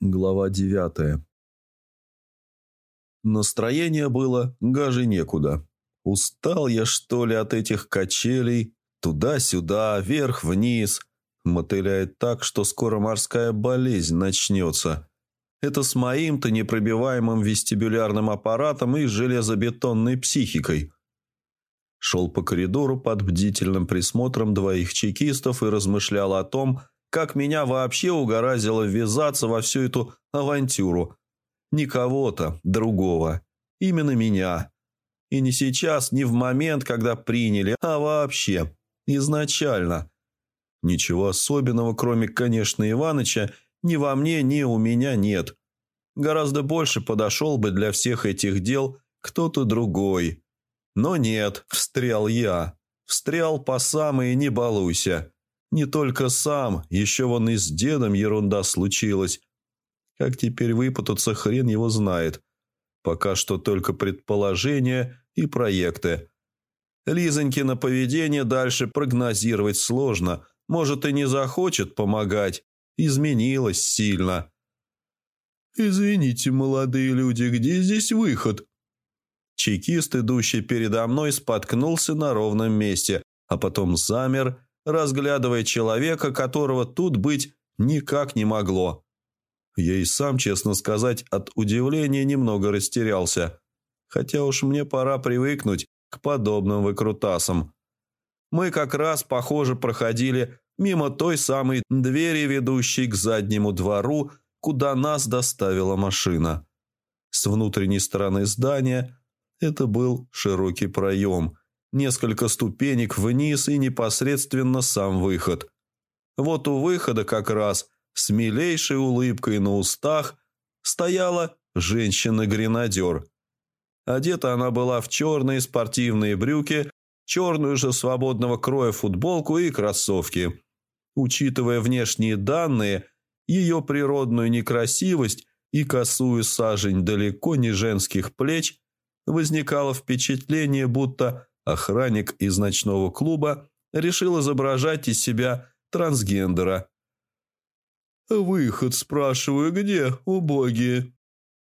Глава девятая. Настроение было гаже некуда. Устал я, что ли, от этих качелей? Туда-сюда, вверх-вниз. Мотыляет так, что скоро морская болезнь начнется. Это с моим-то непробиваемым вестибулярным аппаратом и железобетонной психикой. Шел по коридору под бдительным присмотром двоих чекистов и размышлял о том, как меня вообще угораздило ввязаться во всю эту авантюру. Не кого-то, другого. Именно меня. И не сейчас, не в момент, когда приняли, а вообще. Изначально. Ничего особенного, кроме, конечно, Иваныча, ни во мне, ни у меня нет. Гораздо больше подошел бы для всех этих дел кто-то другой. Но нет, встрял я. Встрял по самые не балуйся. Не только сам, еще вон и с дедом ерунда случилась. Как теперь выпутаться, хрен его знает. Пока что только предположения и проекты. Лизонькино поведение дальше прогнозировать сложно. Может, и не захочет помогать. Изменилась сильно. «Извините, молодые люди, где здесь выход?» Чекист, идущий передо мной, споткнулся на ровном месте, а потом замер разглядывая человека, которого тут быть никак не могло. Я и сам, честно сказать, от удивления немного растерялся. Хотя уж мне пора привыкнуть к подобным выкрутасам. Мы как раз, похоже, проходили мимо той самой двери, ведущей к заднему двору, куда нас доставила машина. С внутренней стороны здания это был широкий проем, несколько ступенек вниз и непосредственно сам выход. Вот у выхода как раз с милейшей улыбкой на устах стояла женщина-гренадер. Одета она была в черные спортивные брюки, черную же свободного кроя футболку и кроссовки. Учитывая внешние данные, ее природную некрасивость и косую сажень далеко не женских плеч, возникало впечатление, будто охранник из ночного клуба решил изображать из себя трансгендера. «Выход, спрашиваю, где, убогие?»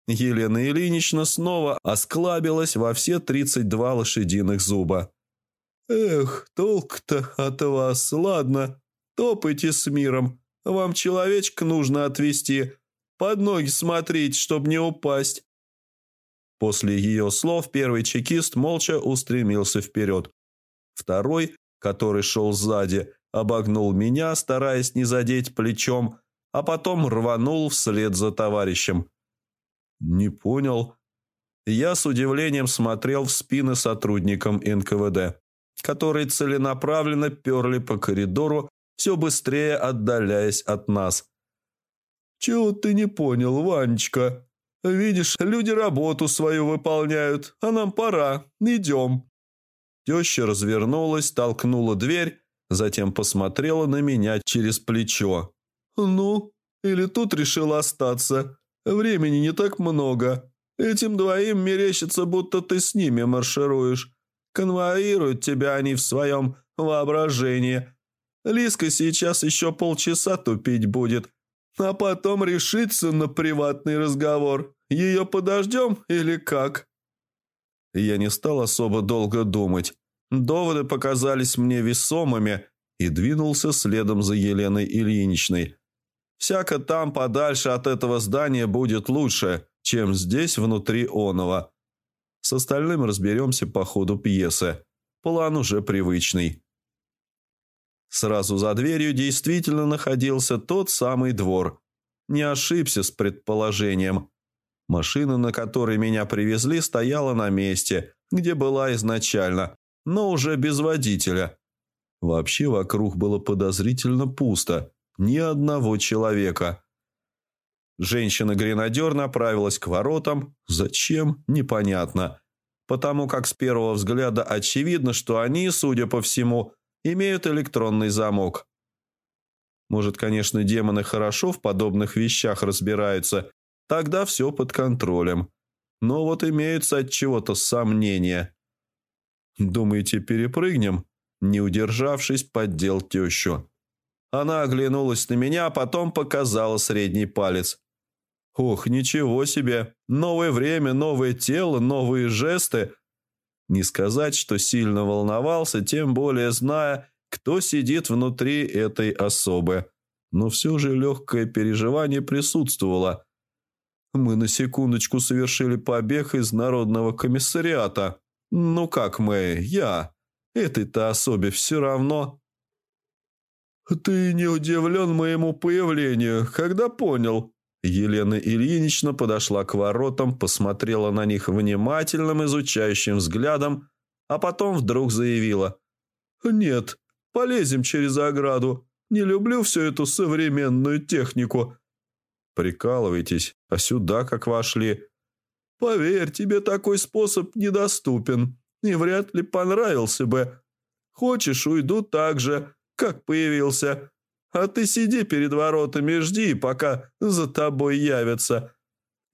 Елена Ильинична снова осклабилась во все тридцать два лошадиных зуба. «Эх, толк-то от вас, ладно, топайте с миром, вам человечек нужно отвезти, под ноги смотреть, чтоб не упасть». После ее слов первый чекист молча устремился вперед. Второй, который шел сзади, обогнул меня, стараясь не задеть плечом, а потом рванул вслед за товарищем. «Не понял». Я с удивлением смотрел в спины сотрудникам НКВД, которые целенаправленно перли по коридору, все быстрее отдаляясь от нас. «Чего ты не понял, Ванечка?» Видишь, люди работу свою выполняют, а нам пора, идем». Теща развернулась, толкнула дверь, затем посмотрела на меня через плечо. «Ну, или тут решила остаться? Времени не так много. Этим двоим мерещится, будто ты с ними маршируешь. Конвоируют тебя они в своем воображении. Лиска сейчас еще полчаса тупить будет, а потом решится на приватный разговор. Ее подождем или как?» Я не стал особо долго думать. Доводы показались мне весомыми и двинулся следом за Еленой Ильиничной. Всяко там подальше от этого здания будет лучше, чем здесь внутри оного. С остальным разберемся по ходу пьесы. План уже привычный. Сразу за дверью действительно находился тот самый двор. Не ошибся с предположением. Машина, на которой меня привезли, стояла на месте, где была изначально, но уже без водителя. Вообще вокруг было подозрительно пусто, ни одного человека. Женщина-гренадер направилась к воротам. Зачем? Непонятно. Потому как с первого взгляда очевидно, что они, судя по всему, имеют электронный замок. Может, конечно, демоны хорошо в подобных вещах разбираются, тогда все под контролем. Но вот имеются от чего-то сомнения. «Думаете, перепрыгнем?» Не удержавшись, поддел тещу. Она оглянулась на меня, а потом показала средний палец. Ох, ничего себе! Новое время, новое тело, новые жесты. Не сказать, что сильно волновался, тем более зная, кто сидит внутри этой особы. Но все же легкое переживание присутствовало. Мы на секундочку совершили побег из Народного комиссариата. Ну как мы, я. Этой-то особе все равно. «Ты не удивлен моему появлению, когда понял?» Елена Ильинична подошла к воротам, посмотрела на них внимательным изучающим взглядом, а потом вдруг заявила. «Нет, полезем через ограду. Не люблю всю эту современную технику». «Прикалывайтесь, а сюда как вошли?» «Поверь, тебе такой способ недоступен и вряд ли понравился бы. Хочешь, уйду так же, как появился». А ты сиди перед воротами и жди, пока за тобой явятся».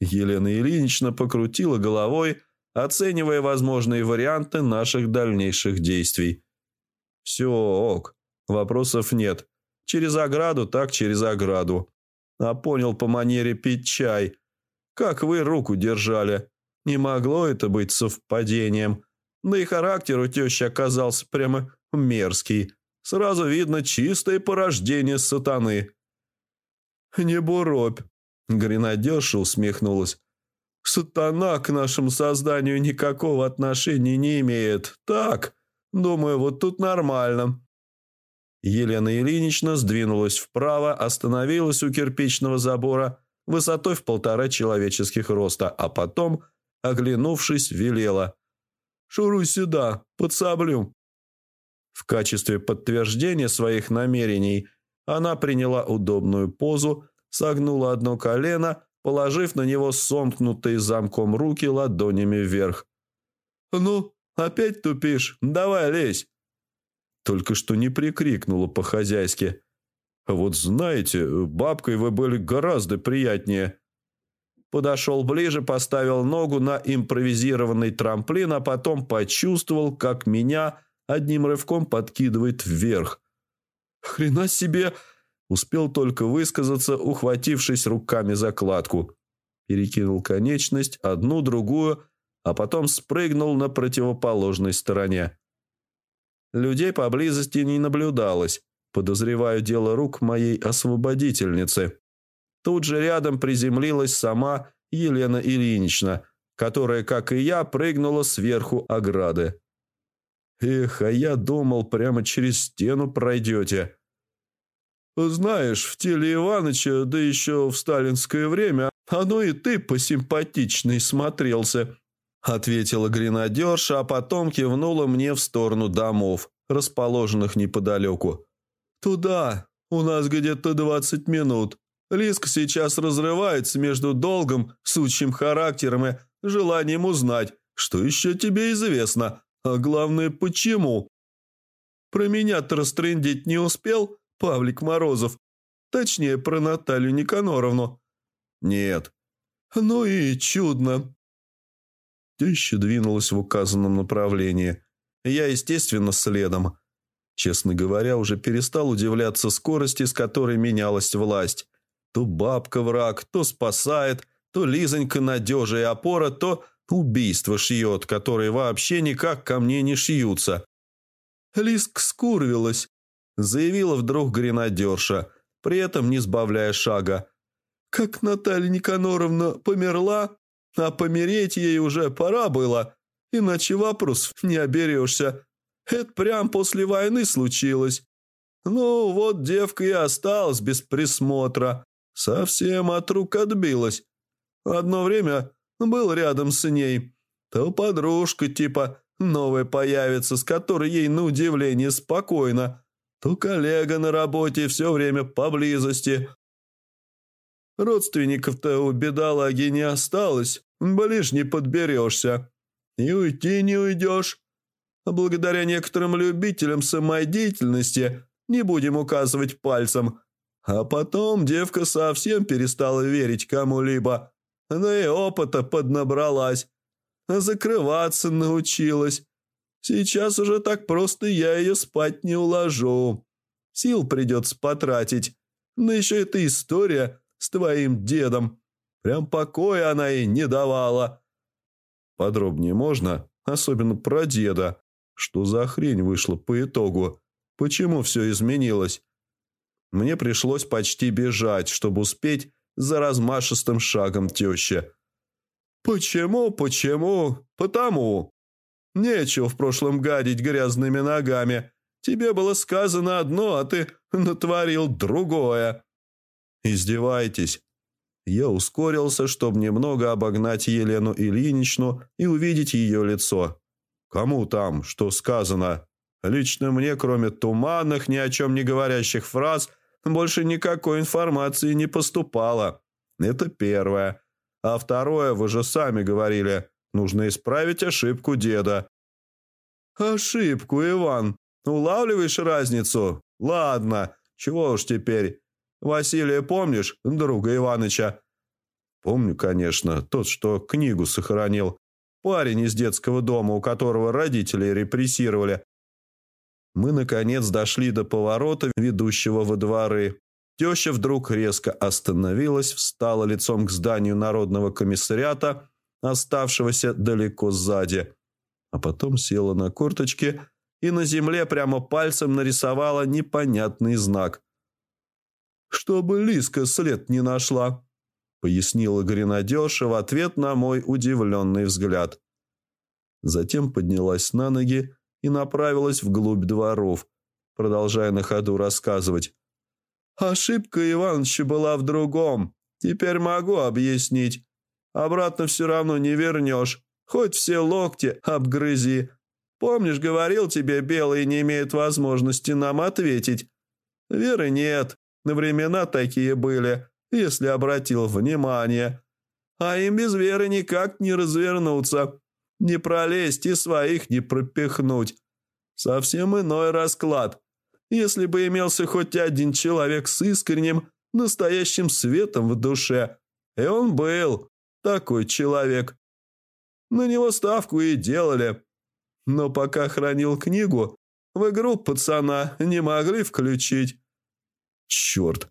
Елена Ильинична покрутила головой, оценивая возможные варианты наших дальнейших действий. «Все, ок, вопросов нет. Через ограду, так через ограду. А понял по манере пить чай. Как вы руку держали. Не могло это быть совпадением. Да и характер у тещи оказался прямо мерзкий. Сразу видно чистое порождение сатаны. «Не буробь», — гренадерша усмехнулась. «Сатана к нашему созданию никакого отношения не имеет. Так, думаю, вот тут нормально». Елена Ильинична сдвинулась вправо, остановилась у кирпичного забора высотой в полтора человеческих роста, а потом, оглянувшись, велела. «Шуруй сюда, подсоблю». В качестве подтверждения своих намерений она приняла удобную позу, согнула одно колено, положив на него сомкнутые замком руки ладонями вверх. «Ну, опять тупишь? Давай лезь!» Только что не прикрикнула по-хозяйски. «Вот знаете, бабкой вы были гораздо приятнее». Подошел ближе, поставил ногу на импровизированный трамплин, а потом почувствовал, как меня одним рывком подкидывает вверх. «Хрена себе!» Успел только высказаться, ухватившись руками за кладку. Перекинул конечность, одну, другую, а потом спрыгнул на противоположной стороне. Людей поблизости не наблюдалось. Подозреваю дело рук моей освободительницы. Тут же рядом приземлилась сама Елена Ильинична, которая, как и я, прыгнула сверху ограды. Эх, а я думал, прямо через стену пройдете. Знаешь, в теле Иваныча, да еще в сталинское время, оно и ты посимпатичней смотрелся, ответила гренадерша, а потом кивнула мне в сторону домов, расположенных неподалеку. Туда, у нас где-то двадцать минут. Лиск сейчас разрывается между долгом, сучьим характером и желанием узнать, что еще тебе известно а главное, почему? Про меня-то растрындеть не успел Павлик Морозов. Точнее, про Наталью Никаноровну. Нет. Ну и чудно. Теща двинулась в указанном направлении. Я, естественно, следом. Честно говоря, уже перестал удивляться скорости, с которой менялась власть. То бабка враг, то спасает, то Лизонька надежа и опора, то Убийство шьет, которые вообще никак ко мне не шьются. Лиск скурвилась, заявила вдруг гренадерша, при этом не сбавляя шага. Как Наталья Никаноровна померла, а помереть ей уже пора было, иначе вопрос не оберешься. Это прям после войны случилось. Ну, вот девка и осталась без присмотра. Совсем от рук отбилась. Одно время был рядом с ней, то подружка типа новая появится, с которой ей на удивление спокойно, то коллега на работе все время поблизости. Родственников-то у бедолаги не осталось, ближ не подберешься. И уйти не уйдешь. А благодаря некоторым любителям самодеятельности не будем указывать пальцем. А потом девка совсем перестала верить кому-либо. Она и опыта поднабралась, закрываться научилась. Сейчас уже так просто я ее спать не уложу. Сил придется потратить. Но еще эта история с твоим дедом. Прям покоя она и не давала. Подробнее можно, особенно про деда. Что за хрень вышла по итогу? Почему все изменилось? Мне пришлось почти бежать, чтобы успеть за размашистым шагом теща. «Почему, почему? Потому. Нечего в прошлом гадить грязными ногами. Тебе было сказано одно, а ты натворил другое». «Издевайтесь». Я ускорился, чтобы немного обогнать Елену Ильиничну и увидеть ее лицо. «Кому там, что сказано?» Лично мне, кроме туманных, ни о чем не говорящих фраз, больше никакой информации не поступало. Это первое. А второе, вы же сами говорили, нужно исправить ошибку деда. Ошибку, Иван. Улавливаешь разницу? Ладно, чего уж теперь. Василия помнишь, друга Иваныча? Помню, конечно, тот, что книгу сохранил. Парень из детского дома, у которого родители репрессировали. Мы, наконец, дошли до поворота, ведущего во дворы. Теща вдруг резко остановилась, встала лицом к зданию Народного комиссариата, оставшегося далеко сзади, а потом села на корточки и на земле прямо пальцем нарисовала непонятный знак. «Чтобы Лиска след не нашла», — пояснила гренадерша в ответ на мой удивленный взгляд. Затем поднялась на ноги и направилась вглубь дворов, продолжая на ходу рассказывать. «Ошибка Ивановича была в другом. Теперь могу объяснить. Обратно все равно не вернешь. Хоть все локти обгрызи. Помнишь, говорил тебе, белые не имеют возможности нам ответить? Веры нет. На времена такие были, если обратил внимание. А им без веры никак не развернуться. Не пролезть и своих не пропихнуть. Совсем иной расклад. Если бы имелся хоть один человек с искренним, настоящим светом в душе. И он был такой человек. На него ставку и делали. Но пока хранил книгу, в игру пацана не могли включить. Черт.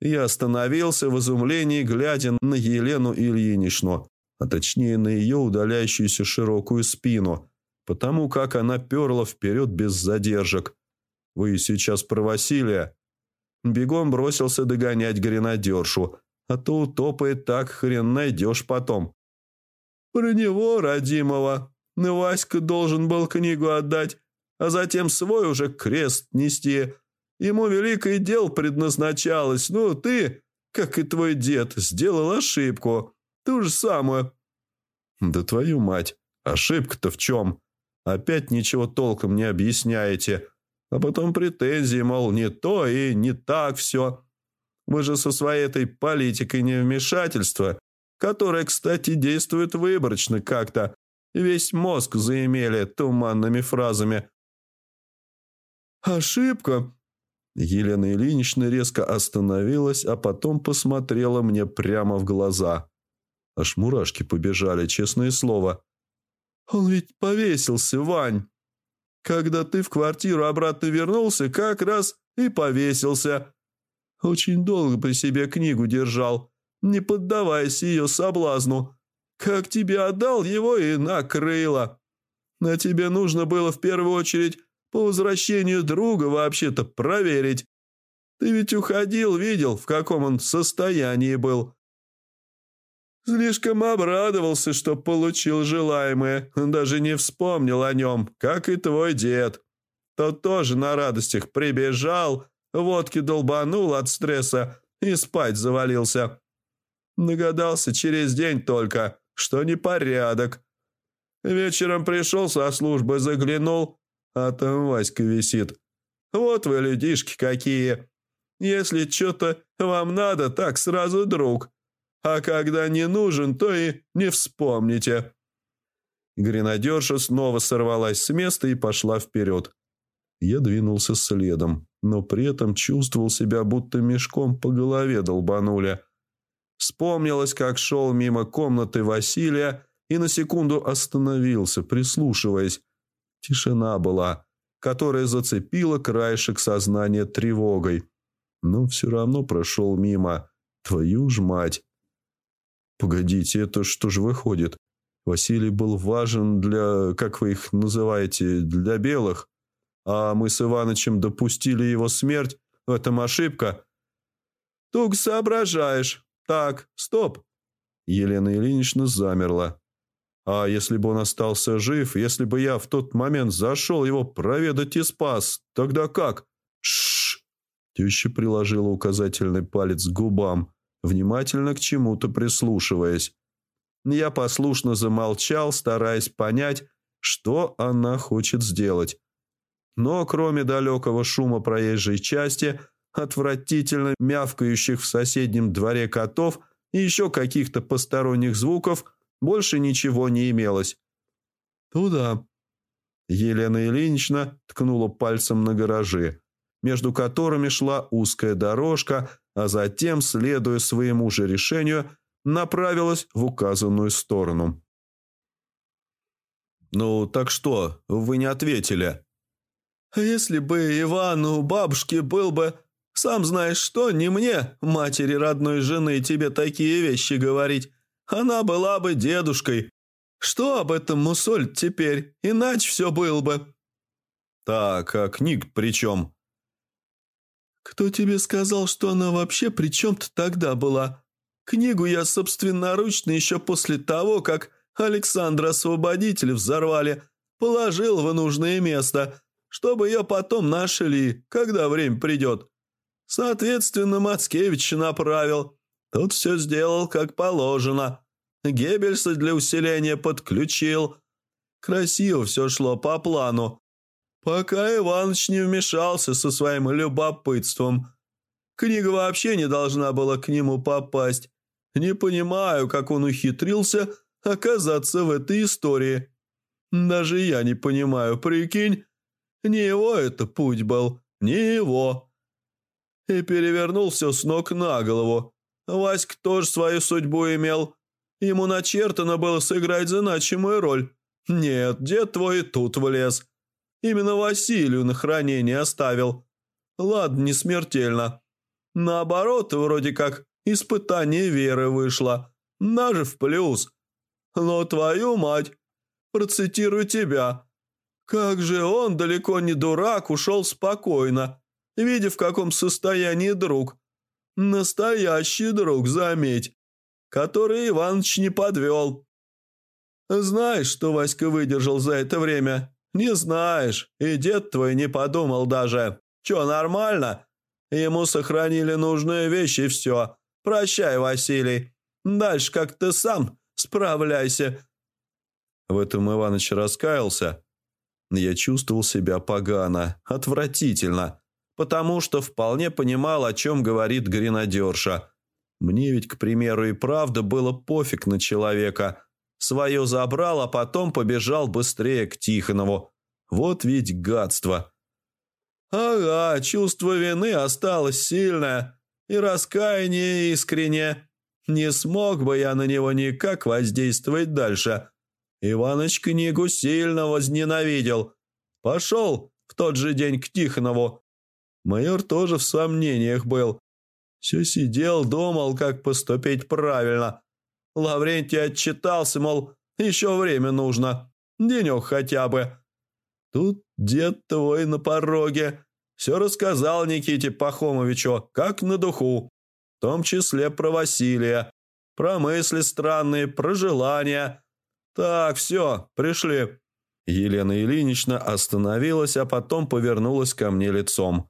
Я остановился в изумлении, глядя на Елену Ильиничну а точнее на ее удаляющуюся широкую спину, потому как она перла вперед без задержек. «Вы сейчас про Василия?» Бегом бросился догонять гренадершу, а то утопает так, хрен найдешь потом. «Про него, родимого. Васька должен был книгу отдать, а затем свой уже крест нести. Ему великое дело предназначалось, ну ты, как и твой дед, сделал ошибку». Ту же самую». «Да твою мать, ошибка-то в чем? Опять ничего толком не объясняете. А потом претензии, мол, не то и не так все. Вы же со своей этой политикой невмешательства, которая, кстати, действует выборочно как-то, весь мозг заимели туманными фразами. «Ошибка!» Елена Ильинична резко остановилась, а потом посмотрела мне прямо в глаза. Аж мурашки побежали, честное слово. «Он ведь повесился, Вань. Когда ты в квартиру обратно вернулся, как раз и повесился. Очень долго при себе книгу держал, не поддаваясь ее соблазну. Как тебе отдал его и накрыло. На тебе нужно было в первую очередь по возвращению друга вообще-то проверить. Ты ведь уходил, видел, в каком он состоянии был». Слишком обрадовался, что получил желаемое, даже не вспомнил о нем, как и твой дед. Тот тоже на радостях прибежал, водки долбанул от стресса и спать завалился. Нагадался через день только, что непорядок. Вечером пришел со службы, заглянул, а там Васька висит. Вот вы, людишки, какие. Если что-то вам надо, так сразу друг а когда не нужен, то и не вспомните». Гренадерша снова сорвалась с места и пошла вперед. Я двинулся следом, но при этом чувствовал себя, будто мешком по голове долбанули. Вспомнилось, как шел мимо комнаты Василия и на секунду остановился, прислушиваясь. Тишина была, которая зацепила краешек сознания тревогой. Но все равно прошел мимо. Твою ж мать! Погодите, это что же выходит? Василий был важен для, как вы их называете, для белых, а мы с Иванычем допустили его смерть. В этом ошибка. Тук соображаешь. Так, стоп. Елена Ильинична замерла. А если бы он остался жив, если бы я в тот момент зашел его проведать и спас, тогда как? Шш! Теща приложила указательный палец к губам, внимательно к чему-то прислушиваясь. Я послушно замолчал, стараясь понять, что она хочет сделать. Но кроме далекого шума проезжей части, отвратительно мявкающих в соседнем дворе котов и еще каких-то посторонних звуков, больше ничего не имелось. «Туда». Елена Ильинична ткнула пальцем на гаражи, между которыми шла узкая дорожка, а затем, следуя своему же решению, направилась в указанную сторону. «Ну, так что, вы не ответили?» «Если бы Иван у бабушки был бы, сам знаешь что, не мне, матери родной жены, тебе такие вещи говорить. Она была бы дедушкой. Что об этом мусоль теперь? Иначе все было бы». «Так, а книг при чем?» «Кто тебе сказал, что она вообще при чем-то тогда была?» Книгу я собственноручно еще после того, как Александра Освободителя взорвали, положил в нужное место, чтобы ее потом нашли, когда время придет. Соответственно, Мацкевич направил. Тут все сделал как положено. Геббельса для усиления подключил. Красиво все шло по плану. Пока Иваныч не вмешался со своим любопытством. Книга вообще не должна была к нему попасть. Не понимаю, как он ухитрился оказаться в этой истории. Даже я не понимаю, прикинь. Не его это путь был, не его. И перевернул все с ног на голову. Васька тоже свою судьбу имел. Ему начертано было сыграть значимую роль. Нет, дед твой тут влез. Именно Василию на хранение оставил. Ладно, не смертельно. Наоборот, вроде как Испытание веры вышло. Даже в плюс. Но твою мать, процитирую тебя. Как же он, далеко не дурак, ушел спокойно, видя в каком состоянии друг. Настоящий друг, заметь, который Иваныч не подвел. Знаешь, что Васька выдержал за это время? Не знаешь, и дед твой не подумал даже. Че, нормально? Ему сохранили нужные вещи и все. Прощай, Василий. Дальше как ты сам справляйся». В этом Иваныч раскаялся. Я чувствовал себя погано, отвратительно, потому что вполне понимал, о чем говорит гренадерша. Мне ведь, к примеру, и правда было пофиг на человека. Свое забрал, а потом побежал быстрее к Тихонову. Вот ведь гадство. Ага, чувство вины осталось сильное и раскаяние искренне. Не смог бы я на него никак воздействовать дальше. Иваныч книгу сильно возненавидел. Пошел в тот же день к Тихонову. Майор тоже в сомнениях был. Все сидел, думал, как поступить правильно. Лаврентий отчитался, мол, еще время нужно. Денек хотя бы. Тут дед твой на пороге. Все рассказал Никите Пахомовичу, как на духу, в том числе про Василия, про мысли странные, про желания. Так, все, пришли». Елена Ильинична остановилась, а потом повернулась ко мне лицом.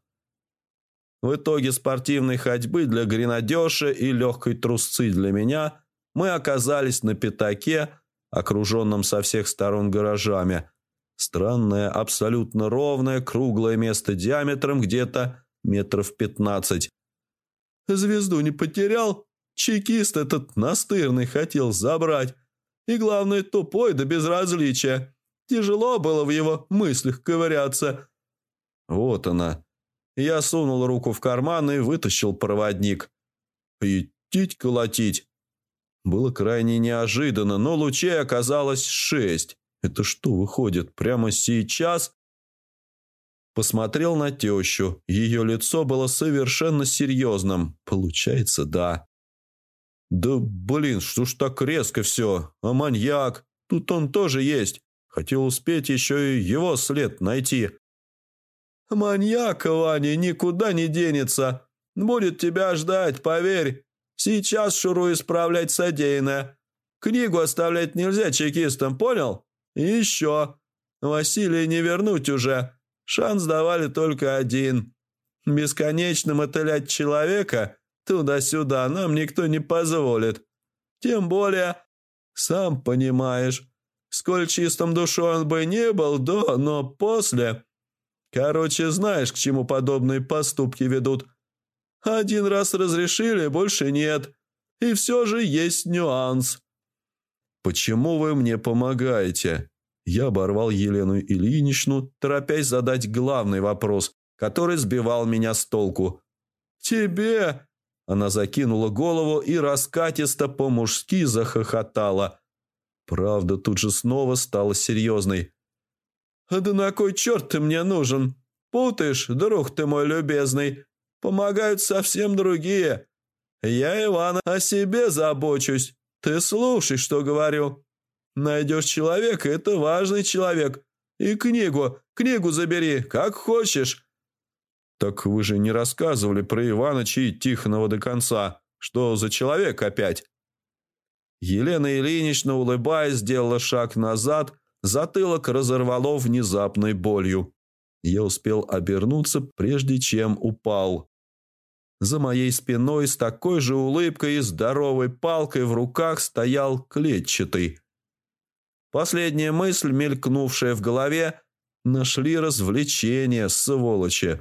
В итоге спортивной ходьбы для гренадерши и легкой трусцы для меня мы оказались на пятаке, окруженном со всех сторон гаражами – Странное, абсолютно ровное, круглое место диаметром где-то метров пятнадцать. Звезду не потерял? Чекист этот настырный хотел забрать. И главное, тупой до безразличия. Тяжело было в его мыслях ковыряться. Вот она. Я сунул руку в карман и вытащил проводник. Идтить колотить. Было крайне неожиданно, но лучей оказалось шесть. Это что выходит, прямо сейчас? Посмотрел на тещу. Ее лицо было совершенно серьезным. Получается, да. «Да блин, что ж так резко все? А маньяк? Тут он тоже есть. Хотел успеть еще и его след найти». «Маньяк, Ваня, никуда не денется. Будет тебя ждать, поверь. Сейчас шуру исправлять содеянное. Книгу оставлять нельзя чекистам, понял? И еще. Василия не вернуть уже. Шанс давали только один. Бесконечно мотылять человека туда-сюда нам никто не позволит. Тем более, сам понимаешь, сколь чистым душой он бы не был до, но после... Короче, знаешь, к чему подобные поступки ведут. Один раз разрешили, больше нет. И все же есть нюанс. «Почему вы мне помогаете?» Я оборвал Елену Ильиничну, торопясь задать главный вопрос, который сбивал меня с толку. «Тебе!» Она закинула голову и раскатисто по-мужски захохотала. Правда, тут же снова стала серьезной. «А да на кой черт ты мне нужен? Путаешь, друг ты мой любезный. Помогают совсем другие. Я, Иван, о себе забочусь. Ты слушай, что говорю. Найдешь человека, это важный человек. И книгу, книгу забери, как хочешь. Так вы же не рассказывали про Иваныча и Тихонова до конца. Что за человек опять? Елена Ильинична, улыбаясь, сделала шаг назад, затылок разорвало внезапной болью. Я успел обернуться, прежде чем упал. За моей спиной с такой же улыбкой и здоровой палкой в руках стоял клетчатый. Последняя мысль, мелькнувшая в голове, нашли развлечение, сволочи.